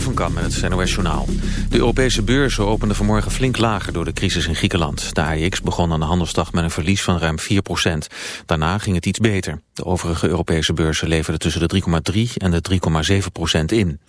Van Kam met het NOS Journaal. De Europese beurzen openden vanmorgen flink lager door de crisis in Griekenland. De AEX begon aan de handelsdag met een verlies van ruim 4% Daarna ging het iets beter. De overige Europese beurzen leverden tussen de 3,3 en de 3,7% in.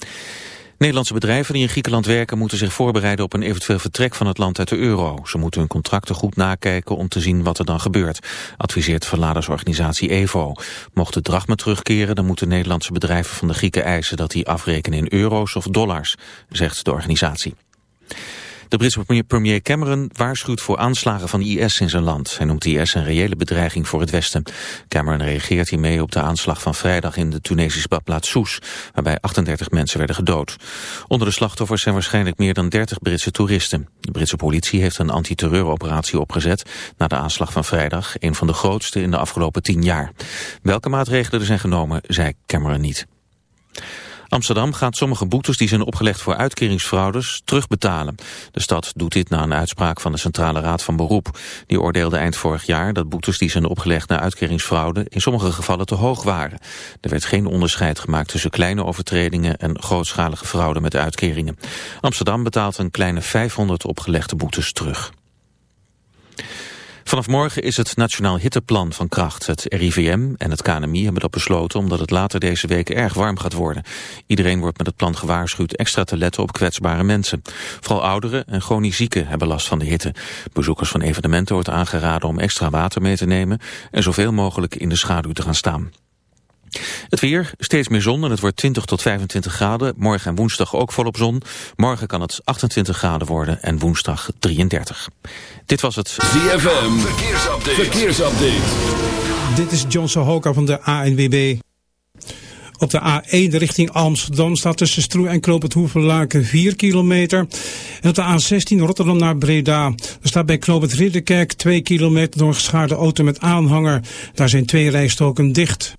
Nederlandse bedrijven die in Griekenland werken moeten zich voorbereiden op een eventueel vertrek van het land uit de euro. Ze moeten hun contracten goed nakijken om te zien wat er dan gebeurt, adviseert verladersorganisatie EVO. Mocht de drachme terugkeren, dan moeten Nederlandse bedrijven van de Grieken eisen dat die afrekenen in euro's of dollars, zegt de organisatie. De Britse premier Cameron waarschuwt voor aanslagen van IS in zijn land. Hij noemt IS een reële bedreiging voor het Westen. Cameron reageert hiermee op de aanslag van vrijdag in de Tunesische badplaats Soes, waarbij 38 mensen werden gedood. Onder de slachtoffers zijn waarschijnlijk meer dan 30 Britse toeristen. De Britse politie heeft een antiterreuroperatie opgezet na de aanslag van vrijdag, een van de grootste in de afgelopen tien jaar. Welke maatregelen er zijn genomen, zei Cameron niet. Amsterdam gaat sommige boetes die zijn opgelegd voor uitkeringsfraudes terugbetalen. De stad doet dit na een uitspraak van de Centrale Raad van Beroep. Die oordeelde eind vorig jaar dat boetes die zijn opgelegd na uitkeringsfraude in sommige gevallen te hoog waren. Er werd geen onderscheid gemaakt tussen kleine overtredingen en grootschalige fraude met uitkeringen. Amsterdam betaalt een kleine 500 opgelegde boetes terug. Vanaf morgen is het Nationaal Hitteplan van kracht. Het RIVM en het KNMI hebben dat besloten omdat het later deze week erg warm gaat worden. Iedereen wordt met het plan gewaarschuwd extra te letten op kwetsbare mensen. Vooral ouderen en chronisch zieken hebben last van de hitte. Bezoekers van evenementen wordt aangeraden om extra water mee te nemen en zoveel mogelijk in de schaduw te gaan staan. Het weer, steeds meer zon en het wordt 20 tot 25 graden. Morgen en woensdag ook volop zon. Morgen kan het 28 graden worden en woensdag 33. Dit was het ZFM Verkeersupdate. Verkeersupdate. Dit is John Sohoka van de ANWB. Op de A1 richting Amsterdam staat tussen Stroe en Knoop het Hoevenlaken 4 kilometer. En op de A16 Rotterdam naar Breda. Er staat bij Knoop het Ridderkerk 2 kilometer door een geschaarde auto met aanhanger. Daar zijn twee rijstoken dicht.